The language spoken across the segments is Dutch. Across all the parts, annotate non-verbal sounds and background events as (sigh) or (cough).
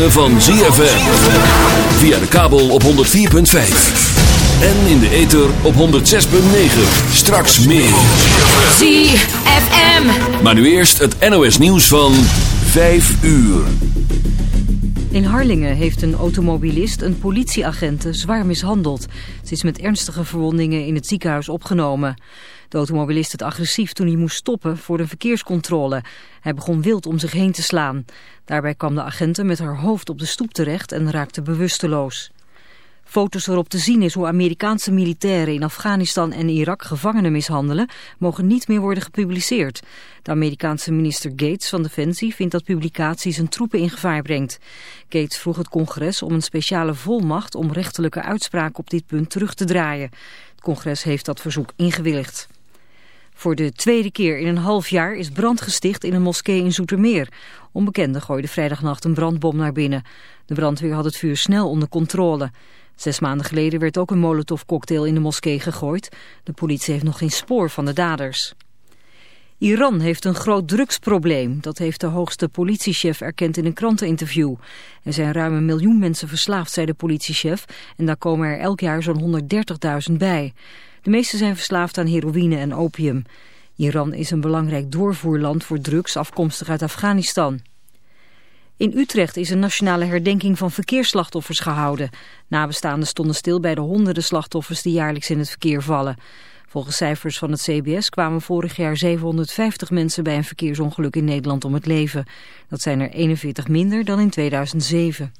Ritme van ZFM. Via de kabel op 104.5. En in de ether op 106.9. Straks meer. ZFM. Maar nu eerst het NOS nieuws van 5 uur. In Harlingen heeft een automobilist een politieagente zwaar mishandeld. Ze is met ernstige verwondingen in het ziekenhuis opgenomen. De automobilist werd agressief toen hij moest stoppen voor de verkeerscontrole. Hij begon wild om zich heen te slaan. Daarbij kwam de agente met haar hoofd op de stoep terecht en raakte bewusteloos. Foto's waarop te zien is hoe Amerikaanse militairen in Afghanistan en Irak gevangenen mishandelen, mogen niet meer worden gepubliceerd. De Amerikaanse minister Gates van Defensie vindt dat publicatie zijn troepen in gevaar brengt. Gates vroeg het congres om een speciale volmacht om rechterlijke uitspraken op dit punt terug te draaien. Het congres heeft dat verzoek ingewilligd. Voor de tweede keer in een half jaar is brand gesticht in een moskee in Zoetermeer. Onbekenden gooiden vrijdagnacht een brandbom naar binnen. De brandweer had het vuur snel onder controle. Zes maanden geleden werd ook een molotovcocktail in de moskee gegooid. De politie heeft nog geen spoor van de daders. Iran heeft een groot drugsprobleem. Dat heeft de hoogste politiechef erkend in een kranteninterview. Er zijn ruim een miljoen mensen verslaafd, zei de politiechef. En daar komen er elk jaar zo'n 130.000 bij. De meeste zijn verslaafd aan heroïne en opium. Iran is een belangrijk doorvoerland voor drugs afkomstig uit Afghanistan. In Utrecht is een nationale herdenking van verkeersslachtoffers gehouden. Nabestaanden stonden stil bij de honderden slachtoffers die jaarlijks in het verkeer vallen. Volgens cijfers van het CBS kwamen vorig jaar 750 mensen bij een verkeersongeluk in Nederland om het leven. Dat zijn er 41 minder dan in 2007.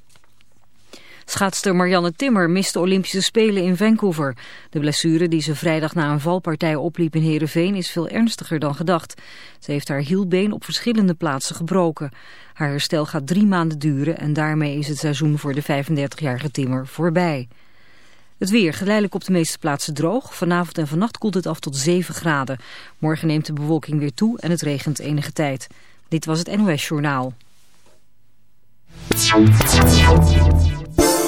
Schaatster Marianne Timmer mist de Olympische Spelen in Vancouver. De blessure die ze vrijdag na een valpartij opliep in Heerenveen is veel ernstiger dan gedacht. Ze heeft haar hielbeen op verschillende plaatsen gebroken. Haar herstel gaat drie maanden duren en daarmee is het seizoen voor de 35-jarige Timmer voorbij. Het weer geleidelijk op de meeste plaatsen droog. Vanavond en vannacht koelt het af tot 7 graden. Morgen neemt de bewolking weer toe en het regent enige tijd. Dit was het NOS Journaal.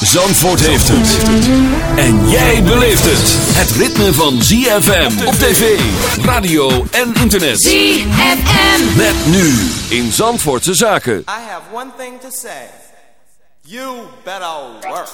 Zandvoort heeft het. En jij beleeft het. Het ritme van ZFM op tv, radio en internet. ZFM. Met nu in Zandvoortse Zaken. I have one thing to say. You better work.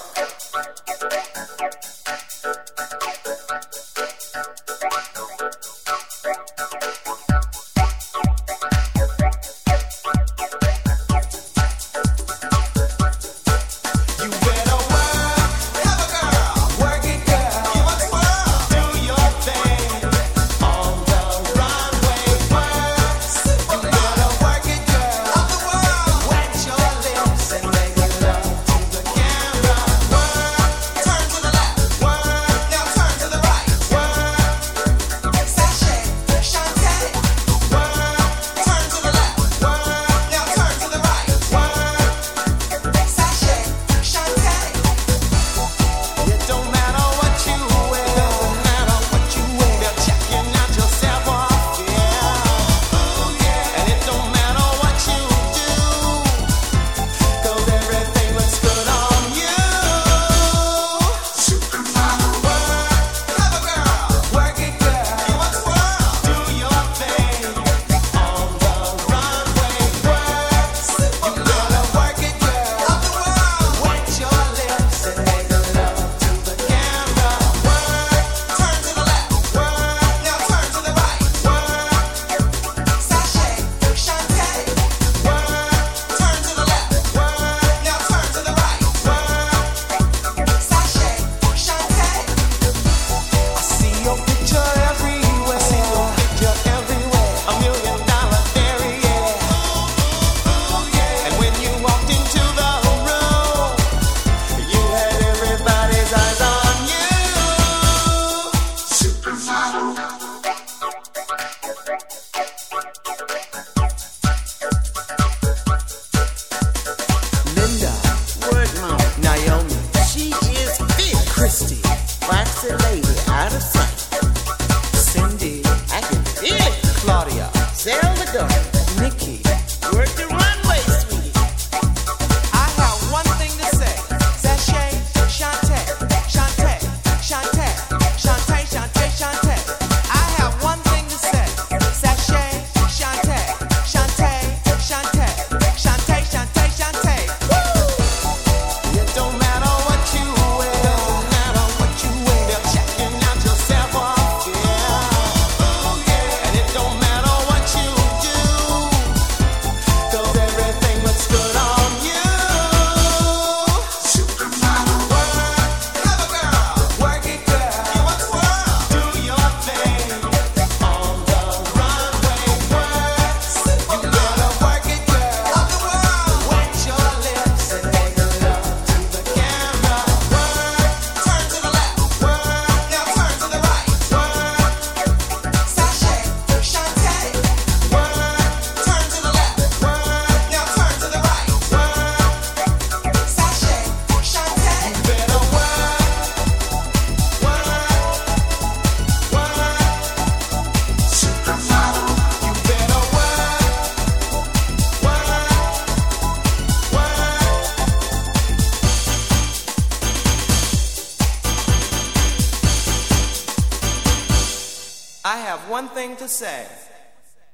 Say.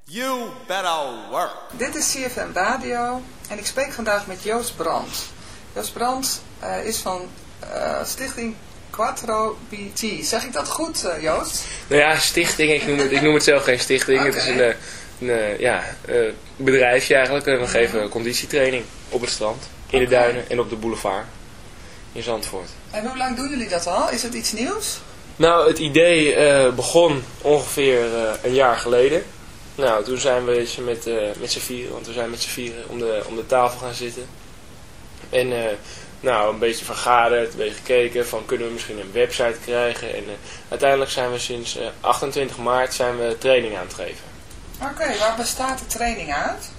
You better work. Dit is CFM Radio en ik spreek vandaag met Joost Brandt. Joost Brandt eh, is van eh, stichting Quattro BT. Zeg ik dat goed, eh, Joost? Nou ja, stichting. Ik noem het, ik noem het zelf geen stichting. Het is een, eh, een eh, ja, eh, bedrijfje eigenlijk. En we geven conditietraining op het strand, in de duinen en op de boulevard in Zandvoort. En hoe lang doen jullie dat al? Is het iets nieuws? Nou, het idee eh, begon ongeveer eh, een jaar geleden. Nou, toen zijn we eens met, eh, met z'n vieren, want we zijn met z'n vieren om de, om de tafel gaan zitten. En nou, een beetje vergaderd, een beetje gekeken van kunnen we misschien een website krijgen. En uiteindelijk zijn we sinds eh, 28 maart zijn we training aan het geven. Oké, waar bestaat de training uit?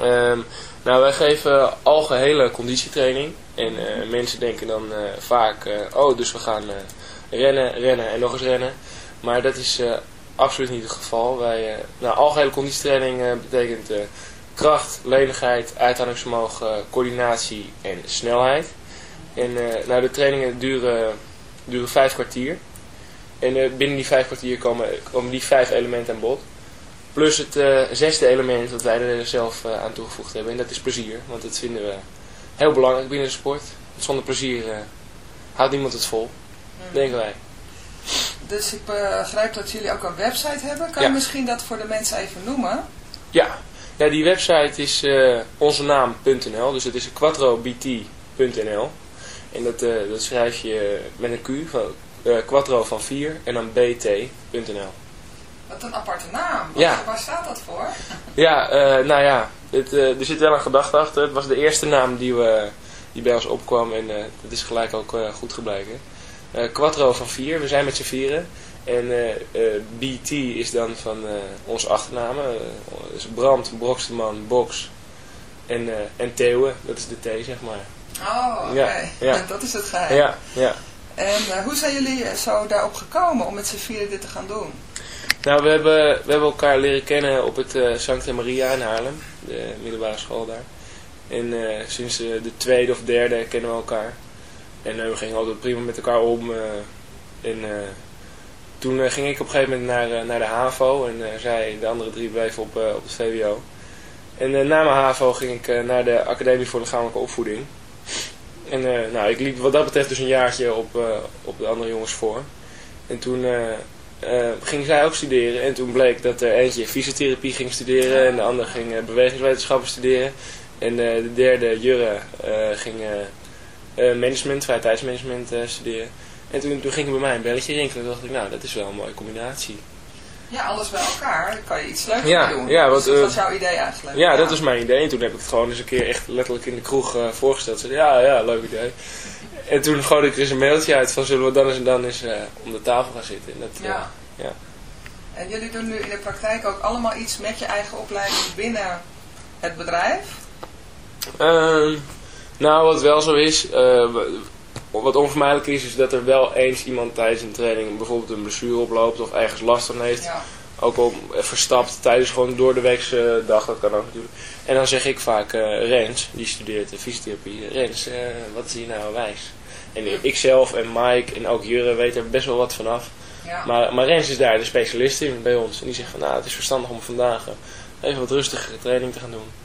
Ehm, nou, wij geven algehele conditietraining. En mensen denken dan vaak, oh, dus we gaan rennen, rennen en nog eens rennen. Maar dat is eh, absoluut niet het geval. Wij, eh, nou, algehele conditietraining eh, betekent kracht, lenigheid, uithoudingsvermogen, coördinatie en snelheid. En nou, de trainingen duren, duren vijf kwartier. En binnen die vijf kwartier komen, die vijf elementen aan bod. Plus het zesde element dat wij er zelf aan toegevoegd hebben. En dat is plezier. Want dat vinden we heel belangrijk binnen de sport. Zonder plezier houdt niemand het vol. Denken wij. Dus ik begrijp dat jullie ook een website hebben. Kan Ja. je misschien dat voor de mensen even noemen? Ja, ja die website is eh onzenaam.nl. Dus het is quattrobt.nl. En dat, eh, dat schrijf je met een Q. Van, eh, quattro van 4 en dan bt.nl. Wat een aparte naam. Ja. Waar, staat dat voor? (laughs) Ja, eh, nou ja, het, eh, er zit wel een gedachte achter. Het was de eerste naam die, we, die bij ons opkwam en eh, dat is gelijk ook eh, goed gebleken. Eh Quattro van vier, we zijn met z'n vieren. En eh, eh, BT is dan van onze achternamen. dus Brand, Broksteman, Box en, en Theeuwen, dat is de T zeg maar. Oh, oké. Ja, ja. Dat is het geheim. Ja, ja. En hoe zijn jullie zo daarop gekomen om met z'n vieren dit te gaan doen? Nou, we hebben, we hebben elkaar leren kennen op het eh Sancta Maria in Haarlem, de middelbare school daar. En sinds de tweede of derde kennen we elkaar. En eh, we gingen altijd prima met elkaar om. eh, en eh, toen ging ik op een gegeven moment naar, naar de HAVO en zij, de andere drie, bleven op, op het VWO. En na mijn HAVO ging ik naar de Academie voor Lichamelijke Opvoeding. En nou, ik liep wat dat betreft dus een jaartje op, op de andere jongens voor. En toen ging zij ook studeren. En toen bleek dat er eentje fysiotherapie ging studeren. En de ander ging bewegingswetenschappen studeren. En de derde, Jurre, ging management, vrije tijdsmanagement eh, studeren. En toen, toen ging er bij mij een belletje rinkelen. Toen dacht ik, nou, dat is wel een mooie combinatie. Ja, alles bij elkaar. Dan kan je iets leuks Ja, doen. ja, Dus want, dat eh, was jouw idee eigenlijk. Ja, dat was mijn idee. En toen heb ik het gewoon eens een keer echt letterlijk in de kroeg eh, voorgesteld. Ze zei, ja, ja, leuk idee. En toen gooi ik er eens een mailtje uit van zullen we dan eens en dan eens eh, om de tafel gaan zitten. En dat, eh, Ja. Ja. En jullie doen nu in de praktijk ook allemaal iets met je eigen opleiding binnen het bedrijf? Nou, wat wel zo is, eh, wat onvermijdelijk is, is dat er wel eens iemand tijdens een training bijvoorbeeld een blessure oploopt of ergens last van heeft. Ja. Ook al verstapt tijdens gewoon door de weekse dag, dat kan ook natuurlijk. En dan zeg ik vaak, eh Rens, die studeert fysiotherapie, Rens, eh, wat is hier nou wijs? En ik zelf en Mike en ook Jurre weten er best wel wat vanaf. Ja. Maar, maar Rens is daar de specialist in bij ons. En die zegt van, nou, het is verstandig om vandaag even wat rustigere training te gaan doen.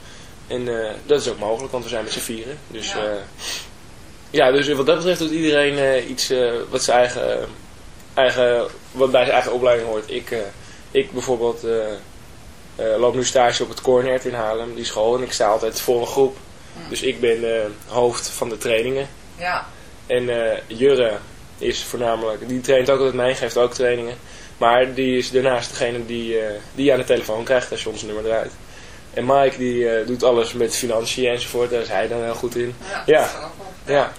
En eh, dat is ook mogelijk, want we zijn met z'n vieren. Dus Ja. ja. ja, dus wat dat betreft doet iedereen eh, iets eh, wat, zijn eigen, eh, eigen, wat bij zijn eigen opleiding hoort. Ik, eh, ik bijvoorbeeld eh, eh, loop nu stage op het Cornert in Haarlem, die school. En ik sta altijd voor een groep. Dus ik ben eh, hoofd van de trainingen. Ja. En eh, Jurre is voornamelijk, die traint ook altijd mee, geeft ook trainingen. Maar die is daarnaast degene die, eh, die je aan de telefoon krijgt als je ons nummer draait. En Mike die eh, doet alles met financiën enzovoort, daar is hij dan heel goed in. Ja. Ja. dat is wel goed. Ja,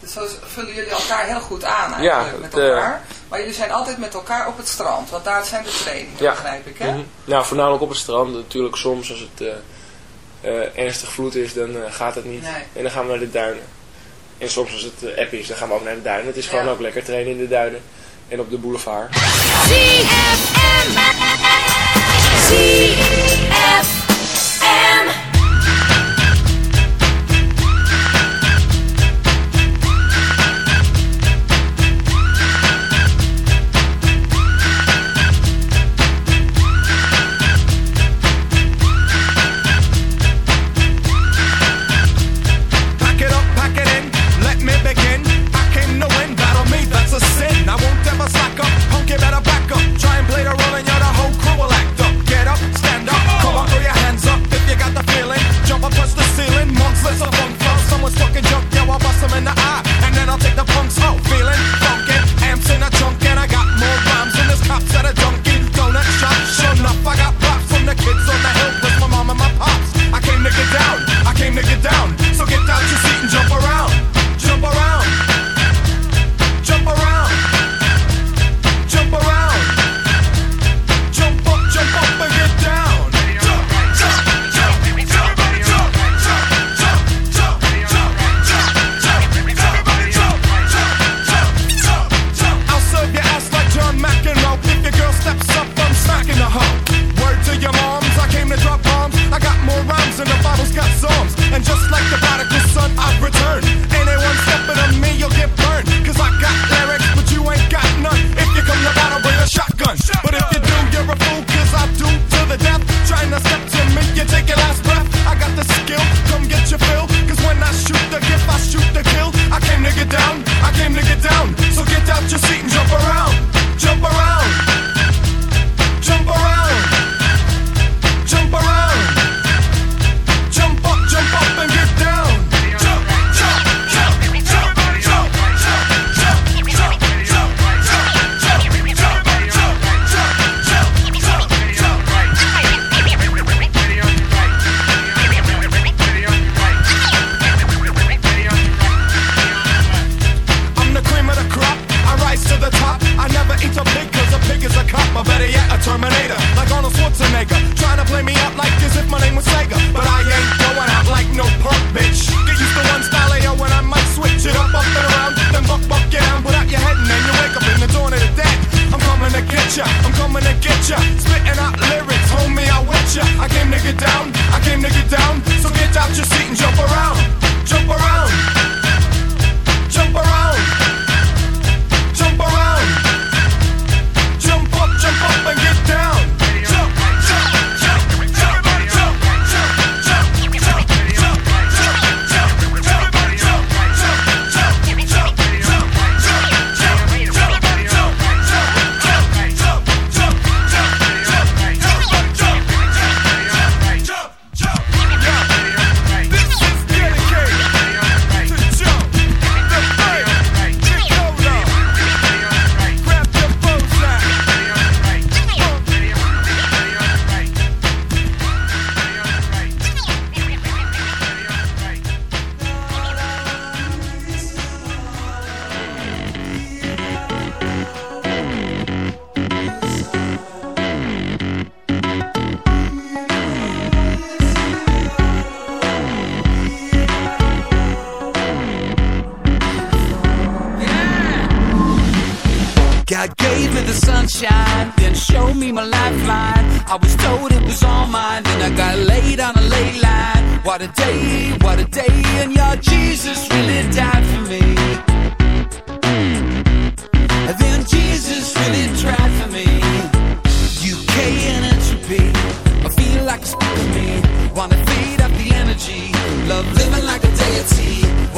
Dus zo vullen jullie elkaar heel goed aan eigenlijk Ja, met het, eh, elkaar. Maar jullie zijn altijd met elkaar op het strand, want daar zijn de trainingen, Ja. begrijp ik hè? Mhm. Nou, voornamelijk op het strand. Natuurlijk soms als het eh, eh, ernstig vloed is, dan gaat het niet. Nee. En dan gaan we naar de duinen. En soms als het app is, dan gaan we ook naar de duinen. Het is gewoon Ja. ook lekker trainen in de duinen. En op de boulevard.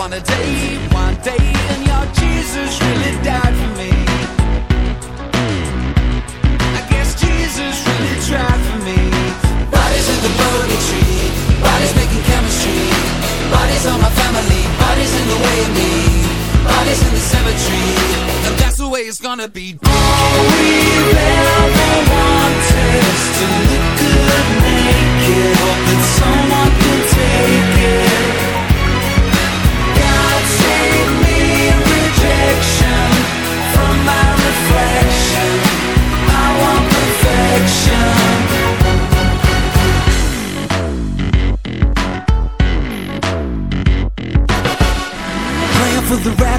One a day, one day, and your Jesus really died for me. I guess Jesus really tried for me. Bodies in the bogey tree, bodies making chemistry. Bodies on my family, bodies in the way of me. Bodies in the cemetery, and that's the way it's gonna be. All we've ever wanted is to look good naked. Hope that someone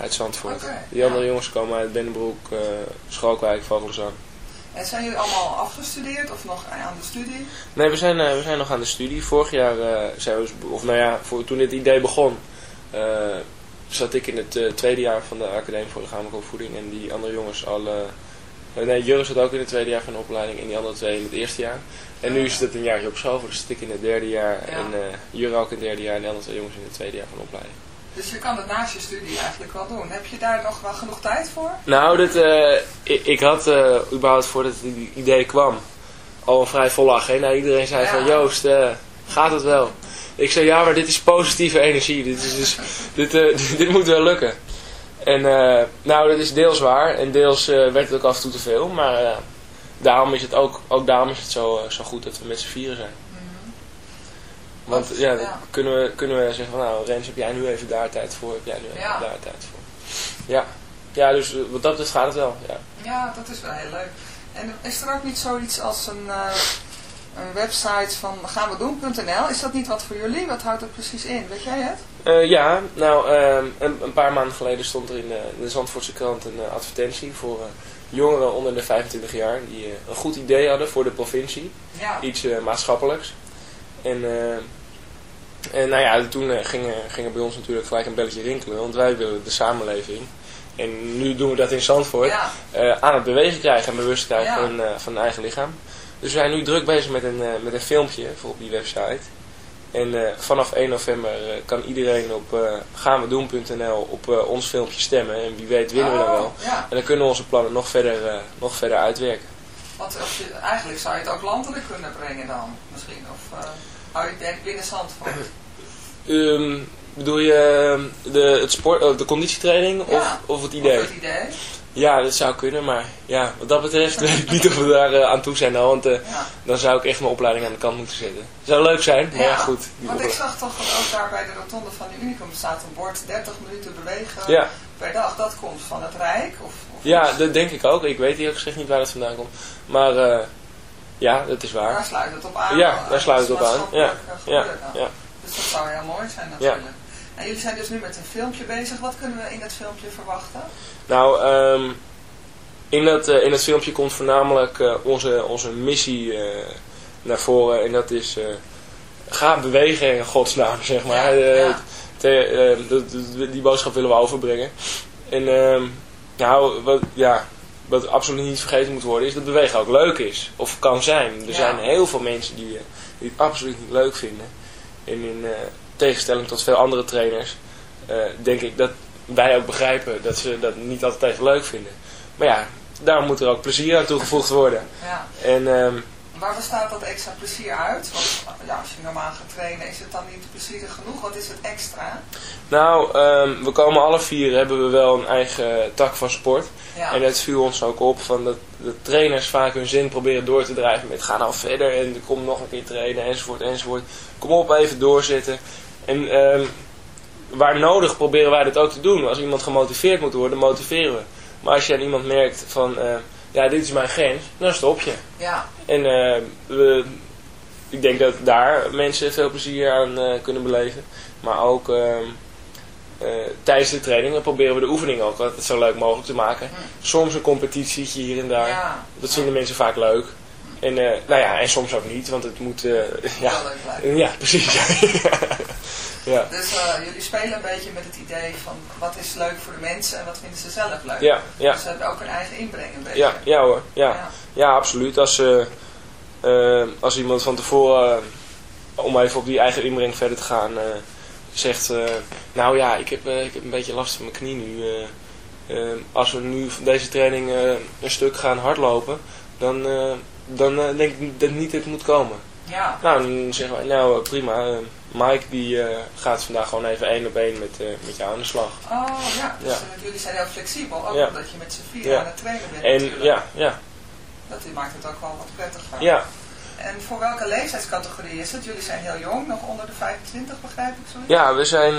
Uit Zandvoort. Die andere jongens komen uit Binnenbroek, eh Schalkwijk, Vogelzang. En zijn jullie allemaal afgestudeerd of nog aan de studie? Nee, we zijn, eh, we zijn nog aan de studie. Vorig jaar eh, zijn we, of nou ja, voor, toen dit idee begon, eh, zat ik in het eh, tweede jaar van de Academie voor Lichamelijke Opvoeding. En die andere jongens al, eh, nee, Jurre zat ook in het tweede jaar van de opleiding en die andere twee in het eerste jaar. En nu is het een jaartje opgeschoven, dus zit ik in het derde jaar en eh Jurre ook in het derde jaar en de andere twee jongens in het tweede jaar van de opleiding. Dus je kan het naast je studie eigenlijk wel doen. Heb je daar nog wel genoeg tijd voor? Nou, dit, eh, ik, ik had eh, überhaupt voordat het idee kwam al een vrij volle agenda. Iedereen zei Ja. van Joost, eh, gaat het wel? Ik zei ja, maar dit is positieve energie. Dit, is dus, dit, (laughs) dit moet wel lukken. En nou, dat is deels waar. En deels werd het ook af en toe te veel. Maar daarom is het ook, ook daarom is het zo, zo goed dat we met z'n vieren zijn. Want ja, dan Ja. kunnen we, kunnen we zeggen van nou Rens, heb jij nu even daar tijd voor? Heb jij nu even Ja. daar tijd voor? Ja, ja dus eh, wat dat betreft gaat het wel. Ja. Ja, dat is wel heel leuk. En is er ook niet zoiets als een, eh, een website van gaanwedoen.nl? Is dat niet wat voor jullie? Wat houdt dat precies in? Weet jij het? Eh, ja, nou, ehm, een, een paar maanden geleden stond er in de, in de Zandvoortse krant een advertentie voor jongeren onder de 25 jaar die een goed idee hadden voor de provincie. Ja. Iets maatschappelijks. En, en nou ja, toen eh, ging, er- ging er bij ons natuurlijk gelijk een belletje rinkelen, want wij willen de samenleving. En nu doen we dat in Zandvoort. Ja. eh, aan het bewegen krijgen en bewust krijgen Ja. van, eh, van eigen lichaam. Dus we zijn nu druk bezig met een, met een filmpje voor op die website. En vanaf 1 november kan iedereen op uh, gaanwedoen.nl op ons filmpje stemmen. En wie weet winnen we dan Oh, wel. Ja, En dan kunnen we onze plannen nog verder, nog verder uitwerken. want als je, eigenlijk zou je het ook landelijk kunnen brengen dan, misschien. Of denk binnen Zandvoort? Ehm, bedoel je eh, de, het sport, eh, de conditietraining of, Ja. of het idee? Of het idee? Ja, dat zou kunnen, maar ja, wat dat betreft weet ik niet of we daar eh, aan toe zijn al. Want eh, Ja. dan zou ik echt mijn opleiding aan de kant moeten zetten. Zou leuk zijn, maar ja, goed. Want ik zag toch dat ook daar bij de rotonde van de Unicum staat een bord 30 minuten bewegen Ja. per dag. Dat komt van het Rijk? Of, of Ja, dat denk ik ook. Ik weet eerlijk gezegd niet waar dat vandaan komt. Maar ja, dat is waar. Daar sluit het op aan. Ja, daar sluit het op aan. Ja, ja, ja. Dus dat zou heel mooi zijn natuurlijk. En jullie zijn dus nu met een filmpje bezig. Wat kunnen we in dat filmpje verwachten? Nou, ehm, in, dat, eh, in dat filmpje komt voornamelijk eh, onze, onze missie eh, naar voren. En dat is, ga bewegen in godsnaam, (laughs) zeg maar. Ja, ja. te- die boodschap willen we overbrengen. En ehm, nou, wat, ja, wat absoluut niet vergeten moet worden, is dat bewegen ook leuk is. Of kan zijn. Er Ja. zijn heel veel mensen die, eh, die het absoluut niet leuk vinden. En in eh, tegenstelling tot veel andere trainers, eh, denk ik dat wij ook begrijpen dat ze dat niet altijd even leuk vinden. Maar ja, daarom moet er ook plezier aan toegevoegd worden. Ja. En ehm, Waar bestaat dat extra plezier uit? Want ja, als je normaal gaat trainen, is het dan niet plezierig genoeg? Wat is het extra? nou, ehm, we komen alle vier, hebben we wel een eigen tak van sport. Ja. En het viel ons ook op van dat de trainers vaak hun zin proberen door te drijven met ga nou verder en kom nog een keer trainen enzovoort enzovoort. Kom op, even doorzetten. En ehm, waar nodig proberen wij dat ook te doen. Als iemand gemotiveerd moet worden, motiveren we. Maar als je aan iemand merkt van eh, ja, dit is mijn grens, dan stop je. Ja, En eh, we, ik denk dat daar mensen veel plezier aan eh, kunnen beleven. Maar ook ehm, eh, tijdens de trainingen proberen we de oefening ook altijd zo leuk mogelijk te maken. Soms een competitietje hier en daar. ja. Dat vinden mensen vaak leuk. En, eh, nou ja, en soms ook niet, want het moet... eh, (laughs) ja, blijven. ja, precies. (laughs) ja. Dus eh, jullie spelen een beetje met het idee van wat is leuk voor de mensen en wat vinden ze zelf leuk. Ja, ja. Dus ze hebben ook een eigen inbreng een beetje. Ja, ja hoor. Ja, Ja. ja absoluut. Als, als iemand van tevoren, om even op die eigen inbreng verder te gaan, zegt... nou ja, ik heb, ik heb een beetje last van mijn knie nu. als we nu van deze training een stuk gaan hardlopen, dan, eh, dan eh, denk ik dat niet het moet komen. Ja. Nou, dan zeggen wij, nou eh, prima. Mike die gaat vandaag gewoon even één op één met, met jou aan de slag. Oh ja, dus Ja. jullie zijn heel flexibel. Ook Ja. omdat je met z'n vier Ja. aan het trainen bent En natuurlijk. ja, ja, Dat maakt het ook wel wat prettiger. ja. En voor welke leeftijdscategorie is het? Jullie zijn heel jong, nog onder de 25 begrijp ik zo. Ja, we zijn.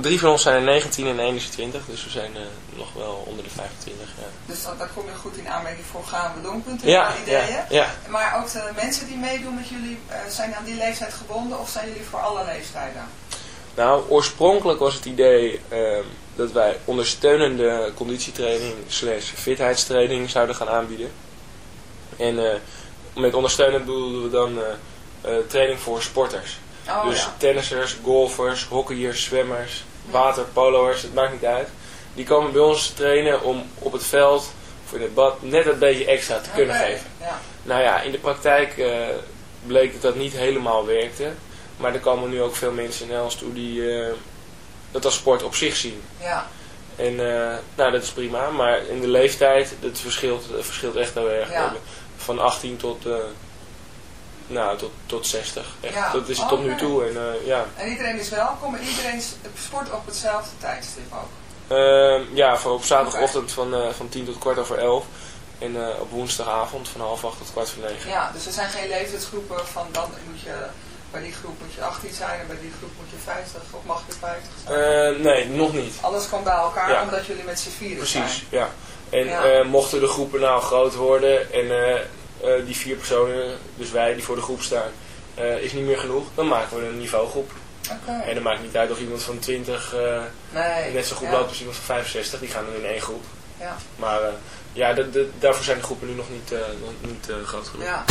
Drie van ons zijn er 19 en 21, dus we zijn eh, nog wel onder de 25. Ja, Dus dan, daar kom je goed in aanmerking voor gaan we ja, ideeën. ja, ja. Maar ook de mensen die meedoen met jullie, eh, zijn aan die leeftijd gebonden of zijn jullie voor alle leeftijden? Nou, oorspronkelijk was het idee eh, dat wij ondersteunende conditietraining slash fitheidstraining zouden gaan aanbieden. En eh, met ondersteunend bedoelden we dan training voor sporters. Oh dus ja. tennissers, golfers, hockeyers, zwemmers, water, polo'ers, het maakt niet uit. Die komen bij ons trainen om op het veld of in het bad net een beetje extra te kunnen geven. Ja. Nou ja, in de praktijk eh, bleek dat dat niet helemaal werkte. Maar er komen nu ook veel mensen naar ons toe die eh, dat als sport op zich zien. ja. En eh, nou, dat is prima. Maar in de leeftijd, dat verschilt, dat verschilt echt heel erg. Ja. Van 18 tot, nou, tot, tot 60. Echt. Ja. Dat is het tot nu toe. En, eh, ja. En iedereen is welkom en iedereen sport op hetzelfde tijdstip ook. Ehm, ja, voor op zaterdagochtend van, eh, van 10 tot kwart over 11. En eh, op woensdagavond van half 8 tot kwart voor 9. Ja, dus er zijn geen leeftijdsgroepen van dan moet je, bij die groep moet je 18 zijn en bij die groep moet je 50 of mag je 50 zijn. Nee, nog niet. Alles komt bij elkaar Ja. omdat jullie met z'n vieren zijn. Precies, ja. En Ja. mochten de groepen nou groot worden en eh, die vier personen, dus wij die voor de groep staan, eh, is niet meer genoeg, dan maken we een niveaugroep. Oké. En dan maakt niet uit of iemand van 20 eh, Nee. net zo goed ja. loopt als iemand van 65, die gaan dan in één groep. Ja. Maar ja, daarvoor zijn de groepen nu nog niet, nog niet groot genoeg. Ja.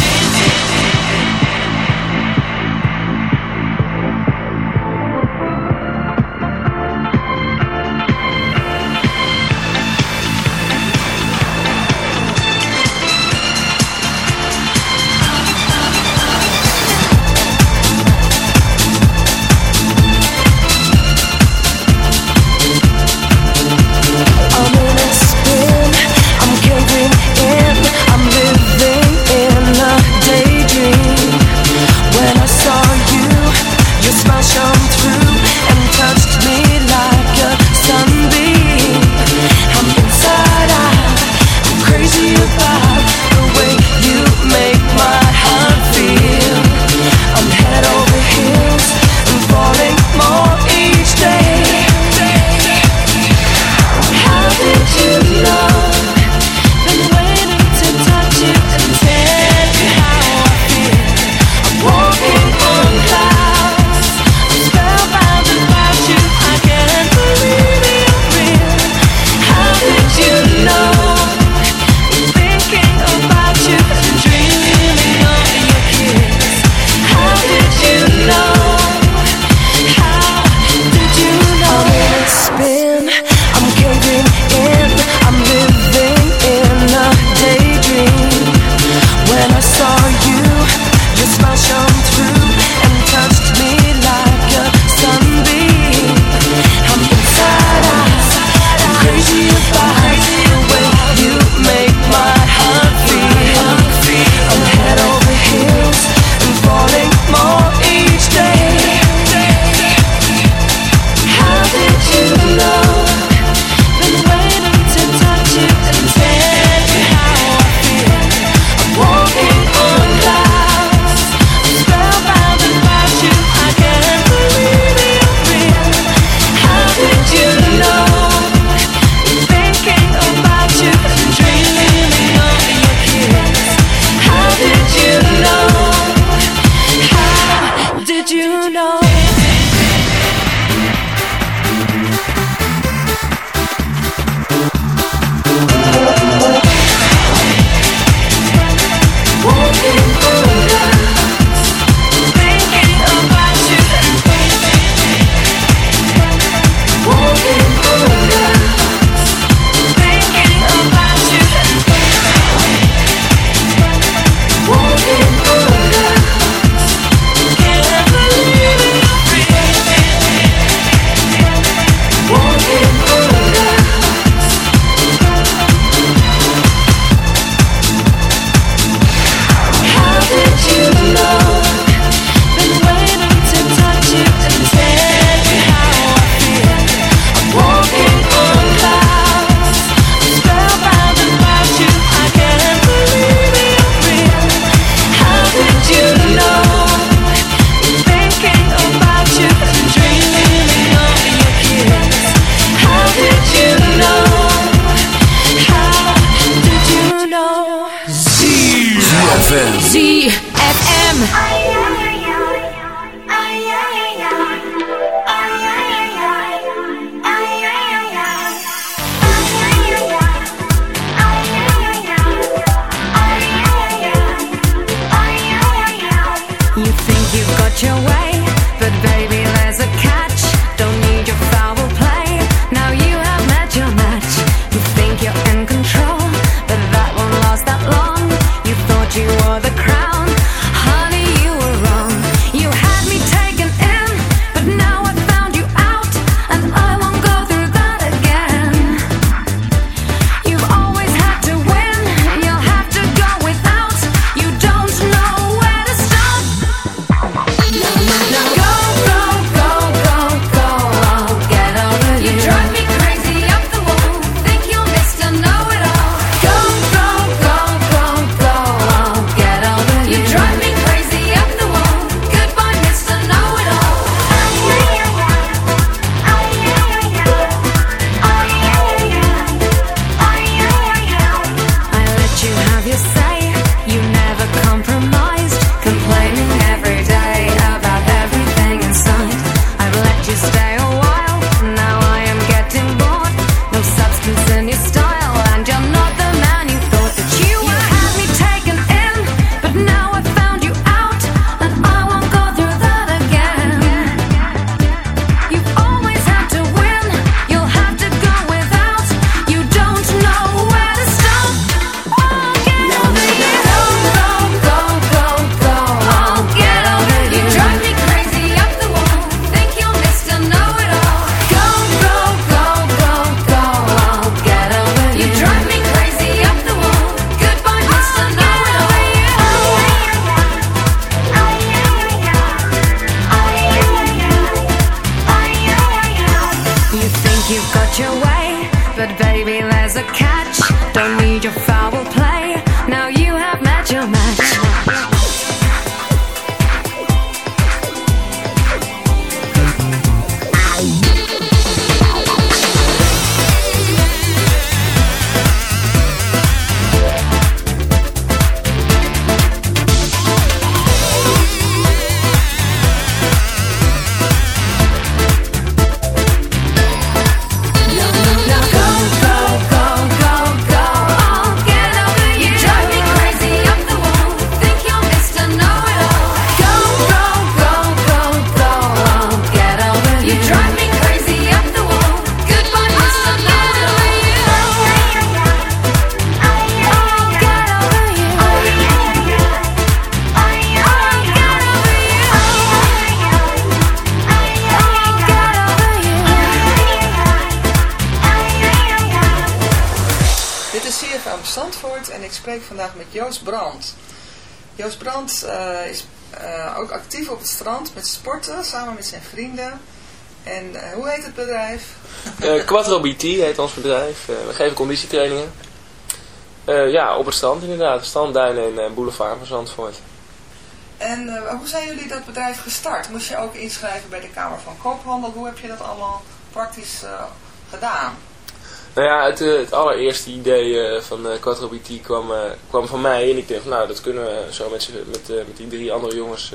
Zijn vrienden. En eh, hoe heet het bedrijf? Eh Quattro BT heet ons bedrijf. Eh, we geven conditietrainingen. Ja, op het strand inderdaad. Strandduinen en boulevard van Zandvoort. En hoe zijn jullie dat bedrijf gestart? Moest je ook inschrijven bij de Kamer van Koophandel? Hoe heb je dat allemaal praktisch gedaan? Nou ja, het, eh, het allereerste idee eh, van eh Quattro BT kwam, kwam van mij. En ik dacht, nou, dat kunnen we zo met, met, met die drie andere jongens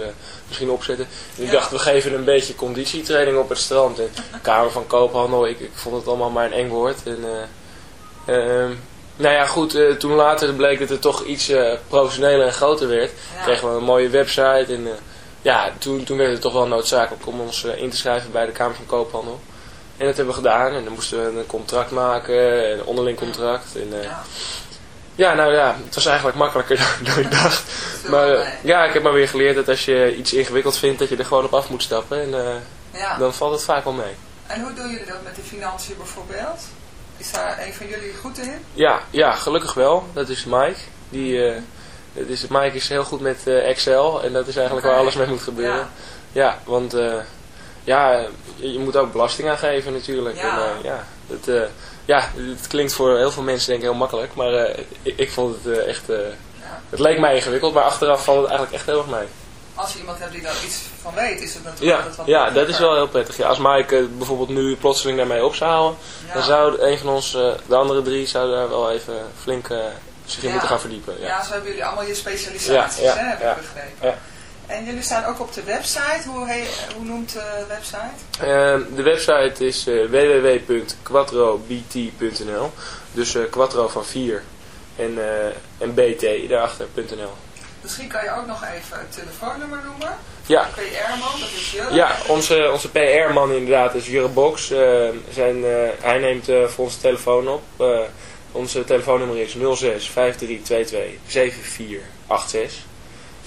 misschien opzetten. En ik Ja. dacht, we geven een beetje conditietraining op het strand. En (laughs) Kamer van Koophandel, ik, ik vond het allemaal maar een eng woord. En, eh, ehm, nou ja, goed, toen later bleek dat het toch iets professioneler en groter werd. Ja. Kregen we een mooie website. En ja, toen, toen werd het toch wel noodzakelijk om ons in te schrijven bij de Kamer van Koophandel. En dat hebben we gedaan. En dan moesten we een contract maken, een onderling contract. En, eh, Ja. ja, nou ja, het was eigenlijk makkelijker dan, (laughs) dan ik dacht. Maar eh, ja, ik heb maar weer geleerd dat als je iets ingewikkeld vindt, dat je er gewoon op af moet stappen. En eh, Ja. dan valt het vaak wel mee. En hoe doen jullie dat met de financiën bijvoorbeeld? Is daar een van jullie goed in? Ja, ja, gelukkig wel. Dat is Mike. Die, dat is, Mike is heel goed met Excel en dat is eigenlijk waar alles mee moet gebeuren. Ja. Ja, want ja, je, moet ook belasting aangeven natuurlijk. Ja. En, eh, ja, het, eh, ja, het klinkt voor heel veel mensen denk ik heel makkelijk, maar eh, ik, ik vond het echt... het leek mij ingewikkeld, maar achteraf valt het eigenlijk echt heel erg mee. Als je iemand hebt die daar iets van weet, is het natuurlijk Ja, altijd wat ja, dat is wel heel prettig. Ja, als Mike bijvoorbeeld nu plotseling daarmee op zou houden, Ja. dan zou een van ons, de andere drie, zou daar wel even flink zich in moeten gaan verdiepen. Ja. Ja. zo hebben jullie allemaal je specialisaties, hè, heb ja. ik begrepen. En jullie staan ook op de website. Hoe, he- hoe noemt de website? Ehm, de website is eh, www.quattrobt.nl Dus eh quattro van 4 en, eh, en bt daarachter.nl Misschien kan je ook nog even het telefoonnummer noemen. Ja. PR-man, dat is Jurre. Ja, onze, onze PR-man inderdaad is Jurre Box. Eh, zijn, hij neemt voor ons de telefoon op. Onze telefoonnummer is 06 5322 7486.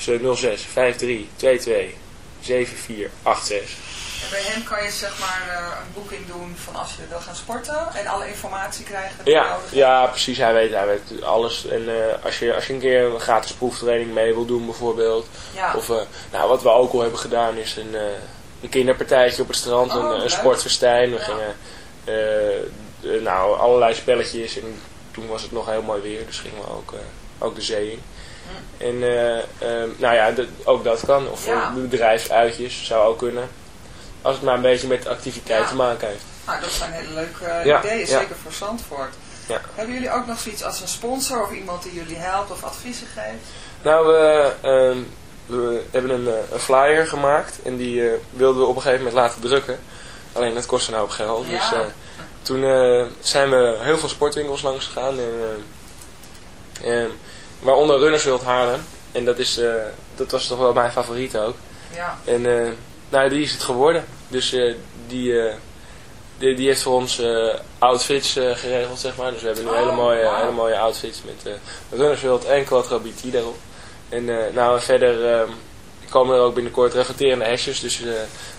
Dus eh, 06 5322 7486. En bij hem kan je zeg maar eh, een boeking doen van als je wil gaan sporten. En alle informatie krijgen Ja, ja, precies. Hij weet, hij weet alles. En eh, als, je, als je een keer een gratis proeftraining mee wil doen bijvoorbeeld. Ja. Of eh, nou, wat we ook al hebben gedaan is een, een kinderpartijtje op het strand. Oh, een, een leuk. sportfestijn. We Ja. gingen nou, allerlei spelletjes. En toen was het nog heel mooi weer. Dus gingen we ook, ook de zee in. En eh, eh, nou ja, ook dat kan. Of Ja. bedrijfsuitjes zou ook kunnen. Als het maar een beetje met activiteit Ja. te maken heeft. Nou, dat zijn hele leuke eh, Ja, ideeën, zeker voor Zandvoort. Hebben jullie ook nog zoiets als een sponsor of iemand die jullie helpt of adviezen geeft? Nou, we, ehm, we hebben een, eh, een flyer gemaakt en die wilden we op een gegeven moment laten drukken. Alleen dat kostte nou op geld. Dus toen zijn we heel veel sportwinkels langs gegaan. En, eh, en, waaronder Runners World Haarlem. En dat, is, eh, dat was toch wel mijn favoriet ook. Ja. En eh, nou, die is het geworden. Dus eh, die, die, die heeft voor ons outfits geregeld, zeg maar. Dus we hebben nu Oh, hele, mooie, hele mooie outfits met Runners World en Quattro BT daarop. En nou, verder eh, komen er ook binnenkort reflecterende hesjes. Dus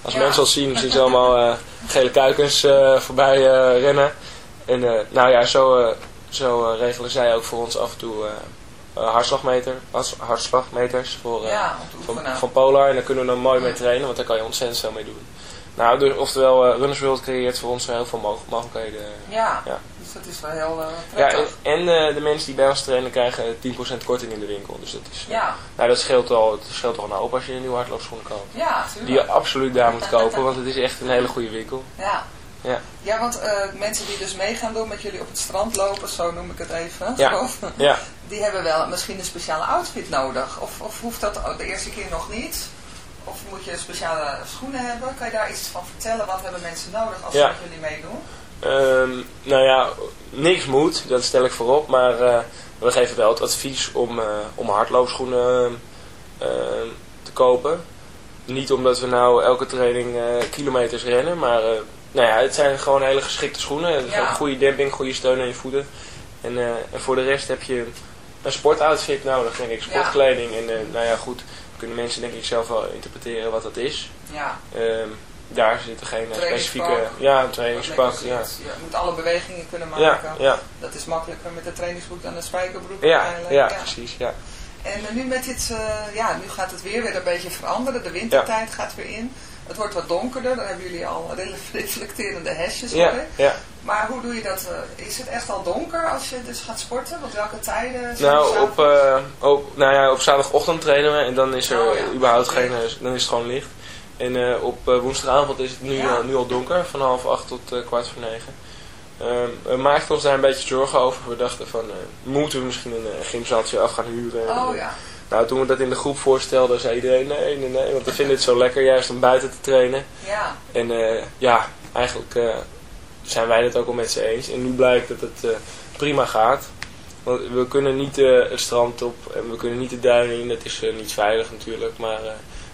als Ja. mensen ons zien, zien ze allemaal gele kuikens voorbij rennen. En nou ja, zo, zo regelen zij ook voor ons af en toe eh, hartslagmeter, harts- hartslagmeters voor, eh, Ja, van, Polar. En daar kunnen we dan mooi mee trainen, want daar kan je ontzettend veel mee doen. Nou, dus, oftewel, eh, Runners World creëert voor ons heel veel mogel- mogelijkheden. Ja, Ja. dus dat is wel heel Ja, en en, de mensen die bij ons trainen krijgen 10% korting in de winkel. Dus dat is, Ja. nou, dat scheelt al, het scheelt al een hoop als je een nieuwe hardloopschoenen koopt. Ja, Die je absoluut daar moet (laughs) kopen, want het is echt een hele goede winkel. Ja. Ja. Ja, want eh, mensen die dus mee gaan doen met jullie op het strand lopen, zo noem ik het even, Ja. (laughs) Ja. die hebben wel misschien een speciale outfit nodig. Of, of hoeft dat de eerste keer nog niet? Of moet je speciale schoenen hebben? Kan je daar iets van vertellen? Wat hebben mensen nodig als ze met jullie meedoen? Ehm, nou ja, niks moet, dat stel ik voorop. Maar eh, we geven wel het advies om, eh, om hardloopschoenen eh, te kopen. Niet omdat we nou elke training kilometers rennen, maar nou ja, het zijn gewoon hele geschikte schoenen. Ja. goede demping, goede steun aan je voeten. En, eh, en voor de rest heb je een sportoutfit nodig, denk ik. Sportkleding. En eh, nou ja, goed, kunnen mensen denk ik zelf wel interpreteren wat dat is. Ja. Ehm, daar zitten geen eh, specifieke... Ja, een trainingspak, ja. Je moet alle bewegingen kunnen maken. ja. Dat is makkelijker met de trainingsbroek dan de spijkerbroek Ja, uiteindelijk. ja, precies, ja. En nu met dit, ja, nu gaat het weer weer een beetje veranderen. De wintertijd gaat weer in. Het wordt wat donkerder. Dan hebben jullie al (laughs) reflecterende hesjes. Ja, ja. Maar hoe doe je dat? eh, Is het echt al donker als je dus gaat sporten? Op welke tijden? zijn Nou, op, eh, op, nou ja, op zaterdagochtend trainen we en dan is er Oh, ja. überhaupt geen, eh, dan is het gewoon licht. En op woensdagavond is het nu, Ja. nu al donker, van half acht tot kwart voor negen. Ehm, we maakten ons daar een beetje zorgen over. We dachten van, moeten we misschien een gymzaaltje af gaan huren? En, Oh ja. Nou, toen we dat in de groep voorstelden, zei iedereen nee, nee, nee. Want we vinden het zo lekker juist om buiten te trainen. Ja. En eh, ja, eigenlijk eh, zijn wij het ook al met ze eens. En nu blijkt dat het eh, prima gaat. Want we kunnen niet het strand op en we kunnen niet de duinen in. Dat is niet veilig natuurlijk. Maar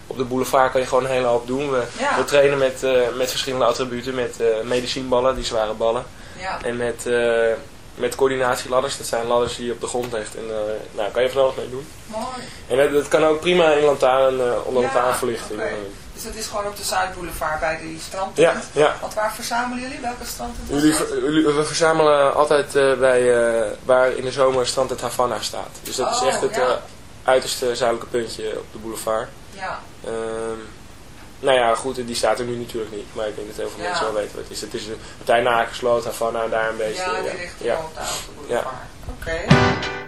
op de boulevard kan je gewoon een hele hoop doen. We, Ja. we trainen met, met verschillende attributen. Met medicijnballen, die zware ballen. Ja. En met, met coördinatieladders. Dat zijn ladders die je op de grond legt. En eh nou, kan je van alles mee doen. Mooi. En dat, dat kan ook prima in lantaarn, eh, onder Ja, lantaarnverlichting. oké. Dus het is gewoon op de Zuidboulevard bij die Ja, strandtent. ja. Want waar verzamelen jullie? Welke strandtent? Jullie, dat? we verzamelen altijd eh, bij eh, waar in de zomer strand het Havana staat. Dus dat is Oh, echt het ja. eh, uiterste zuidelijke puntje op de boulevard. Ja. Ehm, nou ja, goed, die staat er nu natuurlijk niet. Maar ik denk dat heel veel Ja. mensen wel weten wat het is. Het is een partij Nakensloot, Havana, daar een beetje. Ja, die ja. ligt ja. op de Ja. Oké.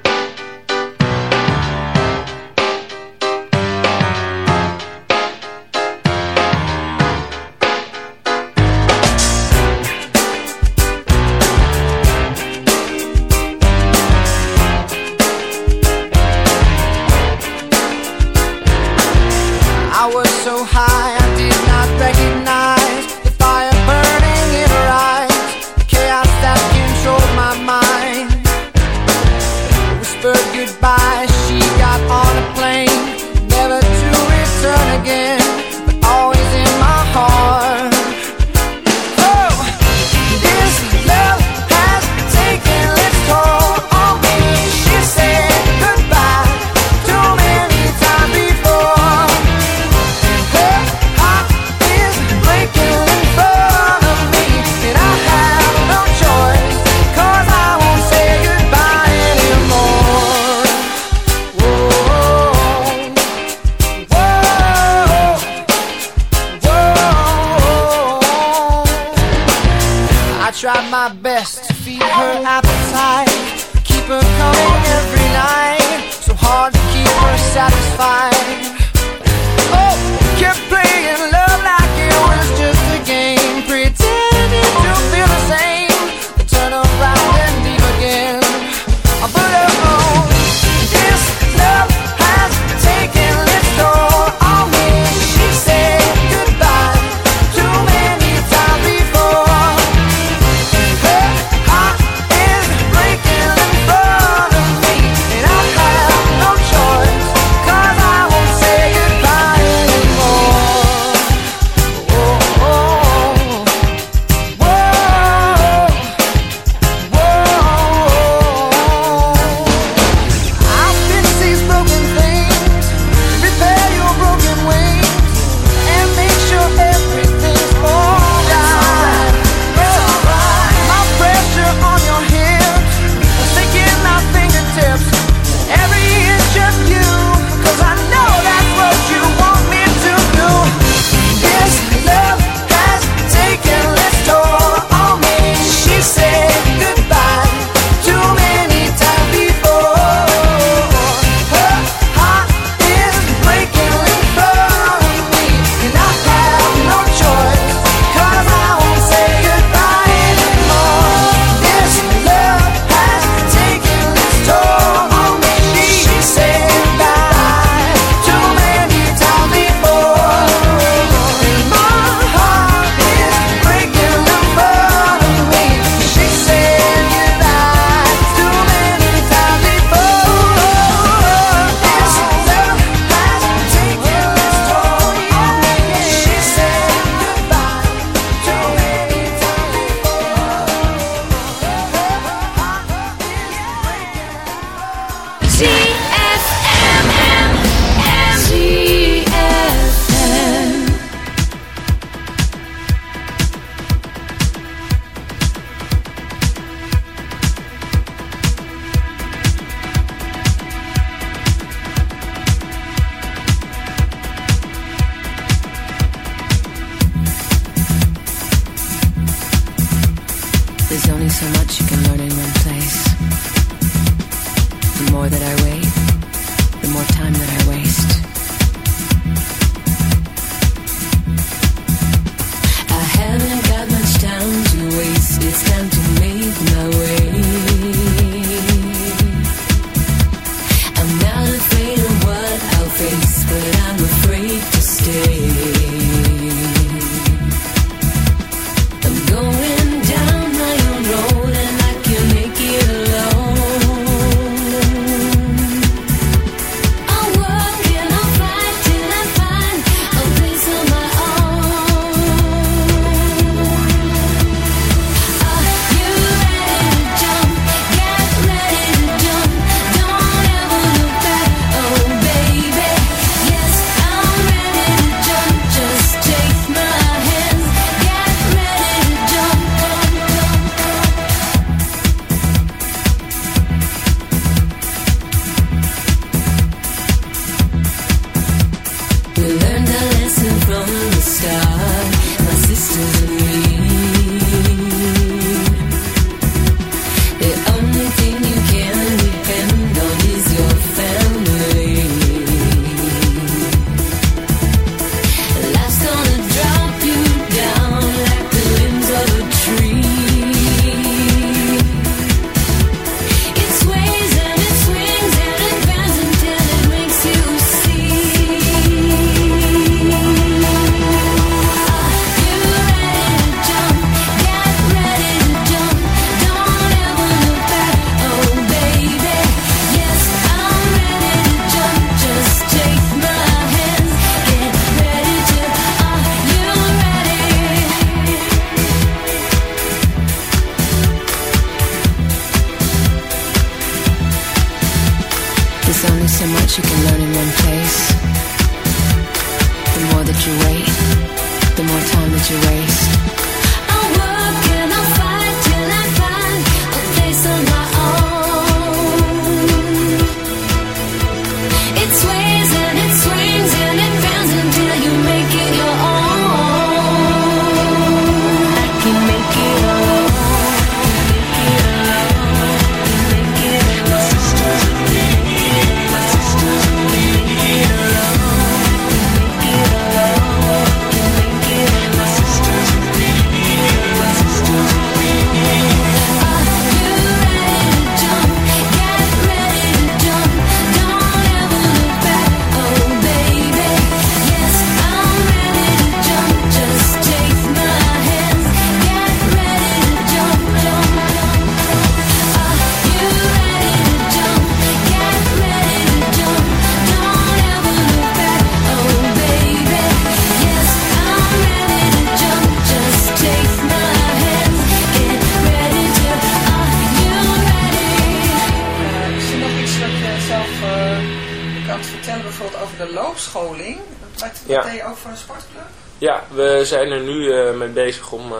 Wat, Ja. deed je ook voor een sportclub? Ja, we zijn er nu eh, mee bezig om eh,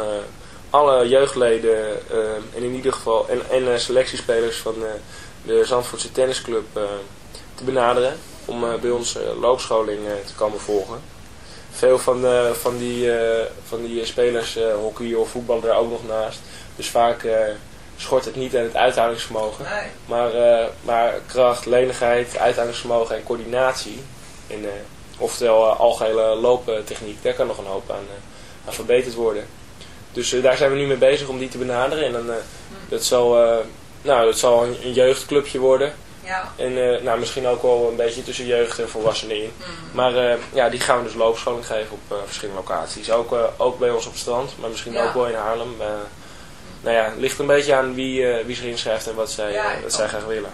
alle jeugdleden eh, en in ieder geval en, en selectiespelers van de Zandvoortse tennisclub te benaderen om bij ons loopscholing te komen volgen. Veel van, van die, van die spelers hockey of voetballen er ook nog naast. Dus vaak schort het niet aan het uithoudingsvermogen. Nee. Maar, maar kracht, lenigheid, uithoudingsvermogen en coördinatie. En, oftewel uh, algehele looptechniek, daar kan nog een hoop aan, eh, aan verbeterd worden. Dus eh, daar zijn we nu mee bezig om die te benaderen. En dan, eh, dat zal, eh, nou, dat zal een, een jeugdclubje worden. Ja. En eh, nou, misschien ook wel een beetje tussen jeugd en volwassenen in. Maar eh, ja, die gaan we dus loopscholing geven op eh, verschillende locaties. Ook, eh, ook bij ons op het strand, maar misschien Ja. ook wel in Haarlem. Eh, nou ja, het ligt een beetje aan wie, eh, wie zich inschrijft en wat zij, Ja, eh, wat zij graag willen.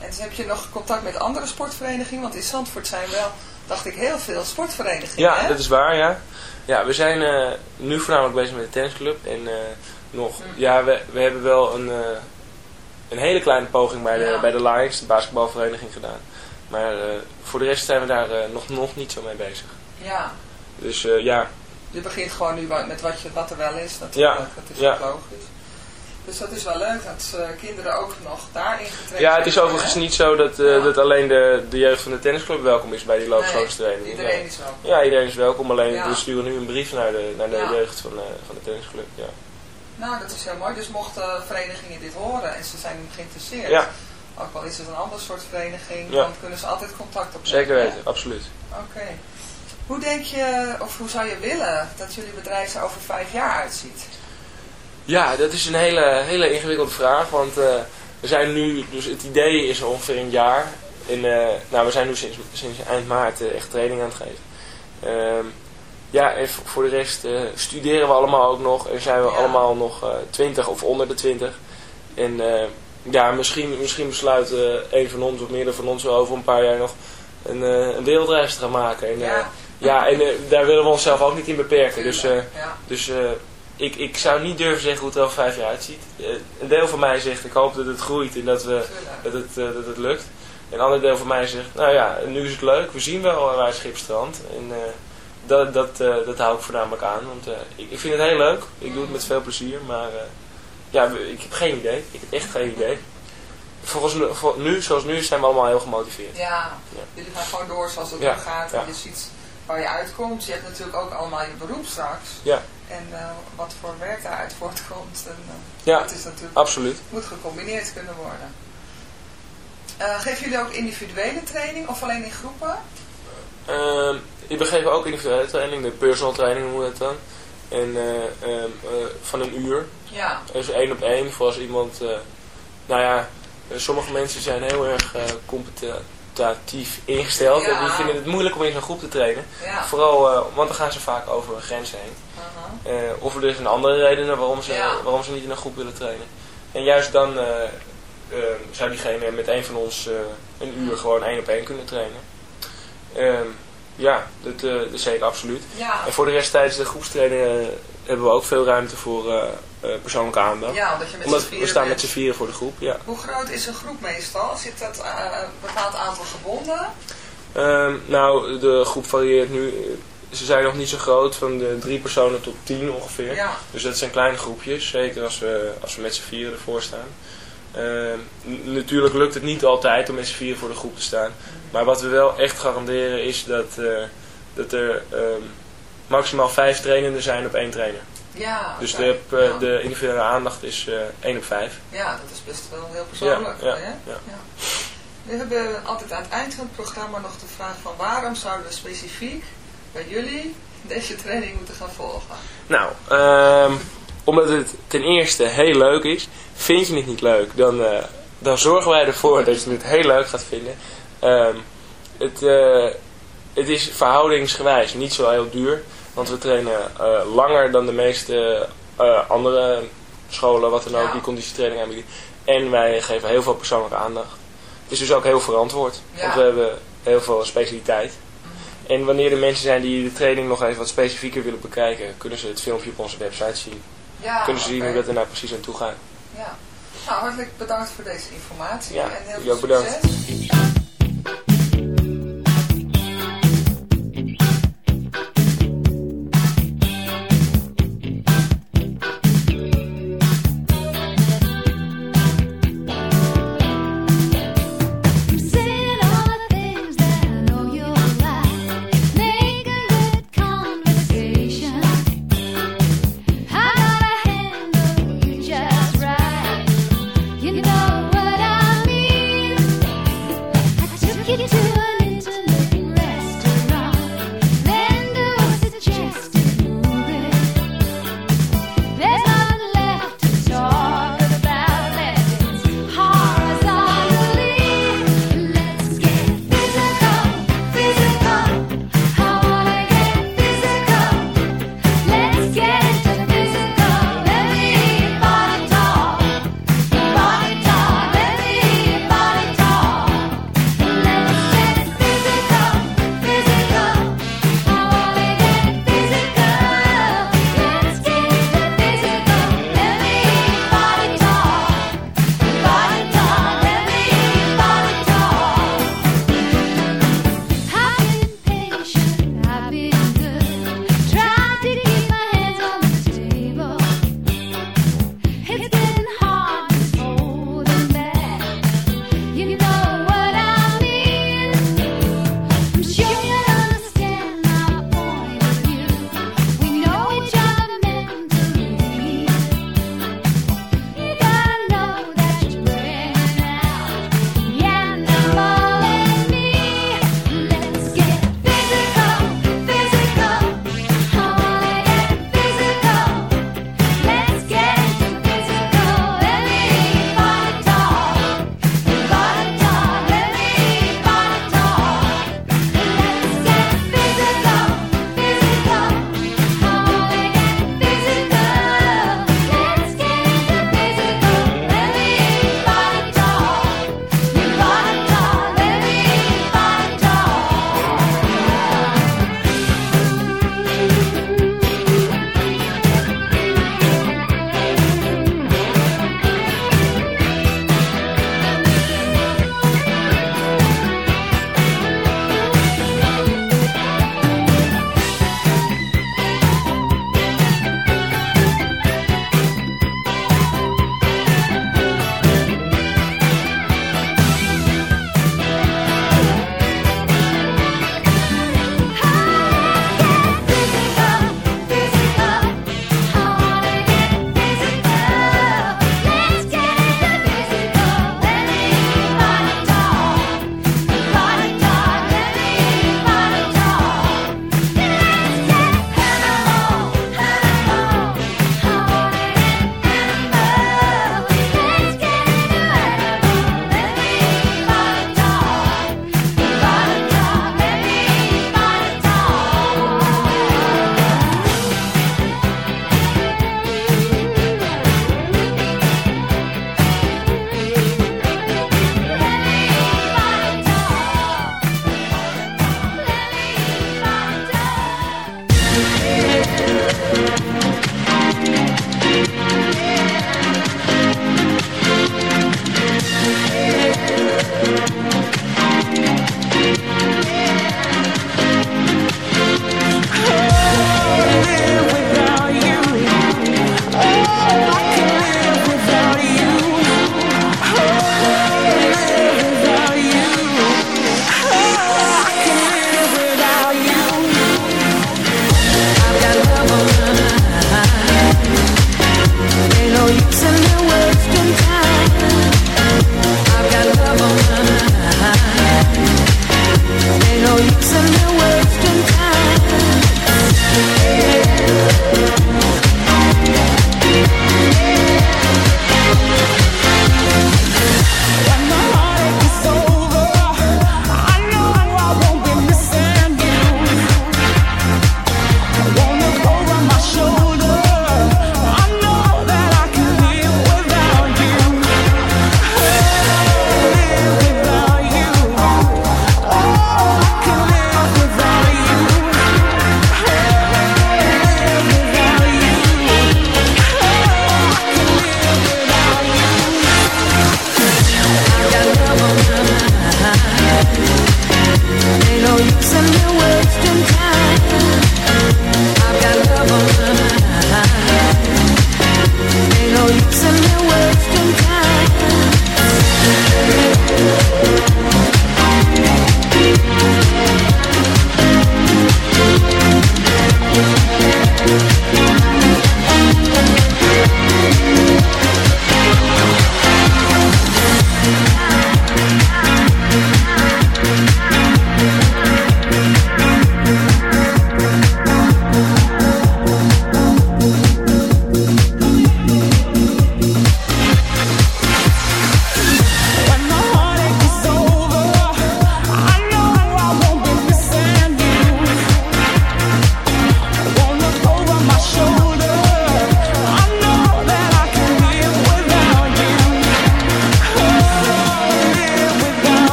En dus heb je nog contact met andere sportverenigingen? Want in Zandvoort zijn wel, dacht ik, heel veel sportverenigingen. Ja, hè? dat is waar, ja. Ja, we zijn eh, nu voornamelijk bezig met de tennisclub. En eh, nog, ja, we, we hebben wel een, eh, een hele kleine poging bij de, Ja. bij de Lions, de basketbalvereniging, gedaan. Maar voor de rest zijn we daar nog, nog niet zo mee bezig. Ja, Dus ja, je begint gewoon nu met wat, je, wat er wel is natuurlijk. Ja, Dat is ja. logisch. Dus dat is wel leuk dat eh, kinderen ook nog daarin getraind ja, het is overigens hè? niet zo dat, eh, Ja. dat alleen de, de jeugd van de tennisclub welkom is bij die loopschoolstraining. Nee, iedereen is welkom. Ja, iedereen is welkom. Alleen Ja. we sturen nu een brief naar de, naar de Ja. jeugd van, eh, van de tennisclub. Ja. Nou, dat is heel mooi. Dus mochten verenigingen dit horen en ze zijn geïnteresseerd, Ja. ook al is het een ander soort vereniging, Ja. dan kunnen ze altijd contact opnemen. Zeker weten, absoluut. Oké. Hoe denk je, of hoe zou je willen dat jullie bedrijf er over vijf jaar uitziet? Ja, dat is een hele, hele ingewikkelde vraag, want eh, we zijn nu, dus het idee is ongeveer een jaar. En, eh, nou, we zijn nu sinds, sinds eind maart eh, echt training aan het geven. Ehm, ja, en voor de rest studeren we allemaal ook nog en zijn we Ja. allemaal nog 20 of onder de 20. En ja, misschien, misschien besluit een van ons of meerdere van ons wel over een paar jaar nog een, een wereldreis te gaan maken. En, Ja. ja, en daar willen we onszelf ook niet in beperken. Dus, Ja. dus ik, ik zou niet durven zeggen hoe het er over vijf jaar uitziet. Eh, een deel van mij zegt, ik hoop dat het groeit en dat, we, dat, het, eh, dat het lukt. Een ander deel van mij zegt, nou ja, nu is het leuk. We zien wel waar het schip strandt. En eh, dat, dat, dat hou ik voornamelijk aan. Want ik, ik vind het heel leuk. Ik doe het met veel plezier. Maar ja, ik heb geen idee. Ik heb echt geen idee. Volgens nu, voor nu, zoals nu, zijn we allemaal heel gemotiveerd. Ja, jullie gaan gewoon door zoals het Ja, gaat. ja. En je ziet waar je uitkomt. Je hebt natuurlijk ook allemaal je beroep straks. Ja. En wat voor werk daaruit voortkomt. En, eh, Ja, dat is natuurlijk, absoluut. moet gecombineerd kunnen worden. Eh, geven jullie ook individuele training of alleen in groepen? Ehm ik begeef ook individuele training, de personal training noemen we het dan. En eh, ehm, eh, van een uur. Ja. Dus één op één voor als iemand... nou ja, sommige mensen zijn heel erg competitief ingesteld. Ja. En die vinden het moeilijk om in zo'n groep te trainen. Ja. Vooral, want dan gaan ze vaak over een grens heen. Aha. Eh, of er zijn andere redenen waarom ze, Ja. waarom ze niet in een groep willen trainen. En juist dan eh, eh, zou diegene met een van ons eh, een uur gewoon één op één kunnen trainen. Ehm, ja, dat, dat zeker absoluut. Ja. En voor de rest tijdens de groepstrainingen eh, hebben we ook veel ruimte voor persoonlijke aandacht. Ja, omdat je met Omdat we staan met z'n vieren voor de groep, ja. Hoe groot is een groep meestal? Zit dat een bepaald aantal gebonden? Ehm, nou, de groep varieert nu. Ze zijn nog niet zo groot, van de drie personen tot tien ongeveer. Ja. Dus dat zijn kleine groepjes, zeker als we, als we met z'n vieren ervoor staan. Ehm, natuurlijk lukt het niet altijd om met z'n vieren voor de groep te staan. Maar wat we wel echt garanderen is dat, eh, dat er ehm, maximaal vijf trainenden zijn op één trainer. Ja. Dus de, eh, ja. de individuele aandacht is eh één op vijf. Ja, dat is best wel heel persoonlijk. Ja, ja, hè? ja. We hebben altijd aan het eind van het programma nog de vraag van waarom zouden we specifiek bij jullie deze training moeten gaan volgen? Nou, ehm, omdat het ten eerste heel leuk is. Vind je het niet leuk, dan, eh, dan zorgen wij ervoor dat je het heel leuk gaat vinden. Ehm, het, eh, het is verhoudingsgewijs niet zo heel duur. Want we trainen eh, langer dan de meeste andere scholen, wat dan ook, Ja. die conditietraining aanbieden. En wij geven heel veel persoonlijke aandacht. Het is dus ook heel verantwoord. Ja. Want we hebben heel veel specialiteit. En wanneer er mensen zijn die de training nog even wat specifieker willen bekijken, kunnen ze het filmpje op onze website zien. Ja, kunnen ze zien hoe dat er nou precies aan toe gaat. Ja. Nou, hartelijk bedankt voor deze informatie Ja, en heel veel ook bedankt.